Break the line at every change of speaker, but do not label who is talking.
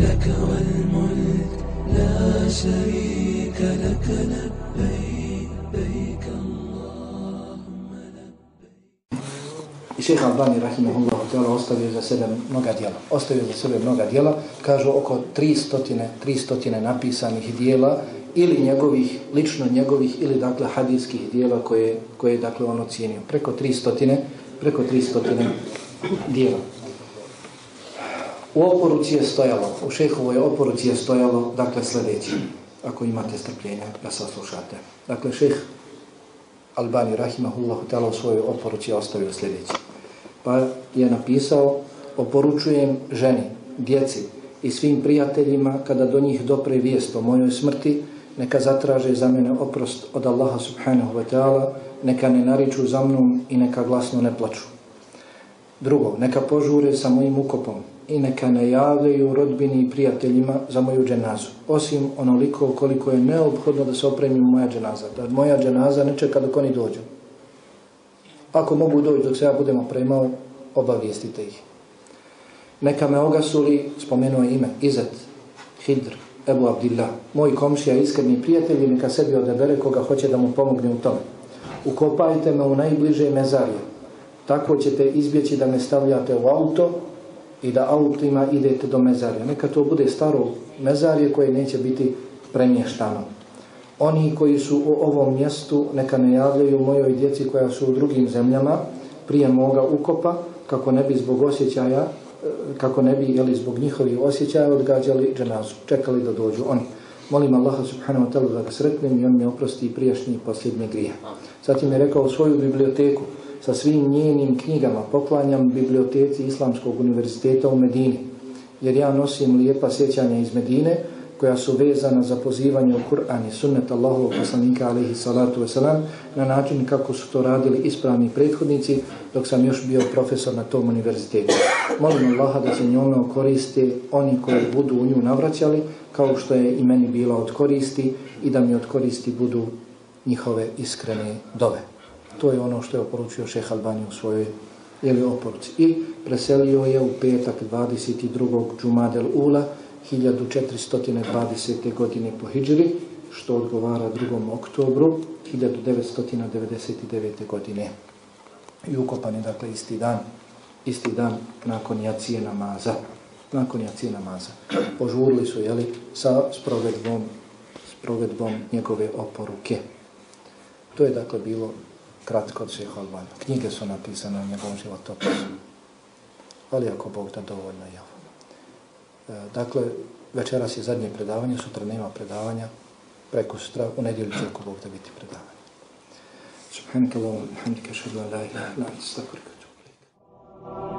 لك والملك لا شريك لك لبيك
I šeha Albani, rahimahullahu ta'ala, ostavio za sebe mnoga dijela. Ostavio za sebe mnoga dijela, kažu oko 300, 300 napisanih dijela ili njegovih, lično njegovih, ili dakle hadijskih dijela koje, koje dakle on ocijenio. Preko 300, preko 300 dijela. U oporuci je stojalo, u šehovoj oporuci je stojalo, dakle sljedeći, ako imate strpljenja da saslušate. Dakle, šeh Albani, rahimahullahu tala u svojoj oporuci je ostavio sljedeći pa je napisao oporučujem ženi, djeci i svim prijateljima kada do njih dopre vijest o mojoj smrti neka zatraže za mene oprost od Allaha subhanahu wa ta'ala neka ne nariču za mnom i neka glasno ne plaču drugo, neka požure sa mojim ukopom i neka ne javljaju rodbini i prijateljima za moju dženazu osim onoliko koliko je neophodno da se opremi moja dženaza da moja dženaza ne čeka dok oni dođu Ako mogu doći dok se ja budem opremao, obavijestite ih. Neka me ogasuli, spomenuo ime, Izet, Hidr, Ebu Abdillah, moj komšija, iskreni prijatelj, neka sebi odebere koga hoće da mu pomogne u tome. Ukopajte me u najbliže mezarije. Tako ćete izbjeći da me stavljate u auto i da autima idete do mezarja. Neka to bude staro mezarje koje neće biti premještano oni koji su u ovom mjestu neka ne javljaju mojoj djeci koja su u drugim zemljama prije moga ukopa kako ne bi zbog osjećaja kako ne bi jeli, zbog njihovih osjećaja odgađali dženazu, čekali da dođu oni. Molim Allaha subhanahu wa ta'ala da ga sretnem i on mi oprosti prijašnji i posljednji grije. Zatim je rekao svoju biblioteku sa svim njenim knjigama poklanjam biblioteci Islamskog univerziteta u Medini jer ja nosim lijepa sjećanja iz Medine koja su vezana za pozivanje u Kur'an i sunnet Allahovog poslanika alaihi salatu wasalam na način kako su to radili ispravni prethodnici dok sam još bio profesor na tom univerzitetu. Molim Allaha da se njome koriste oni koji budu u nju navraćali kao što je i meni bila od koristi i da mi od koristi budu njihove iskrene dove. To je ono što je oporučio šeha Albani u svojoj ili oporuci. I preselio je u petak 22. džumadel ula 1420. godine po Hidžri, što odgovara 2. oktobru 1999. godine. I ukopan je, dakle, isti dan, isti dan nakon jacije namaza. Nakon jacije namaza. Požurili su, jeli, sa sprovedbom, sprovedbom njegove oporuke. To je, dakle, bilo kratko od šeha Albana. Knjige su napisane o njegovom životopisu. Ali ako Bog da dovoljno je ovo. E, dakle, večeras je zadnje predavanje, sutra nema predavanja, preko sutra, u nedjelju će ako Bog da biti predavanje. Subhanaka Allahum, hamdika šadu, la ilaha, la ilaha,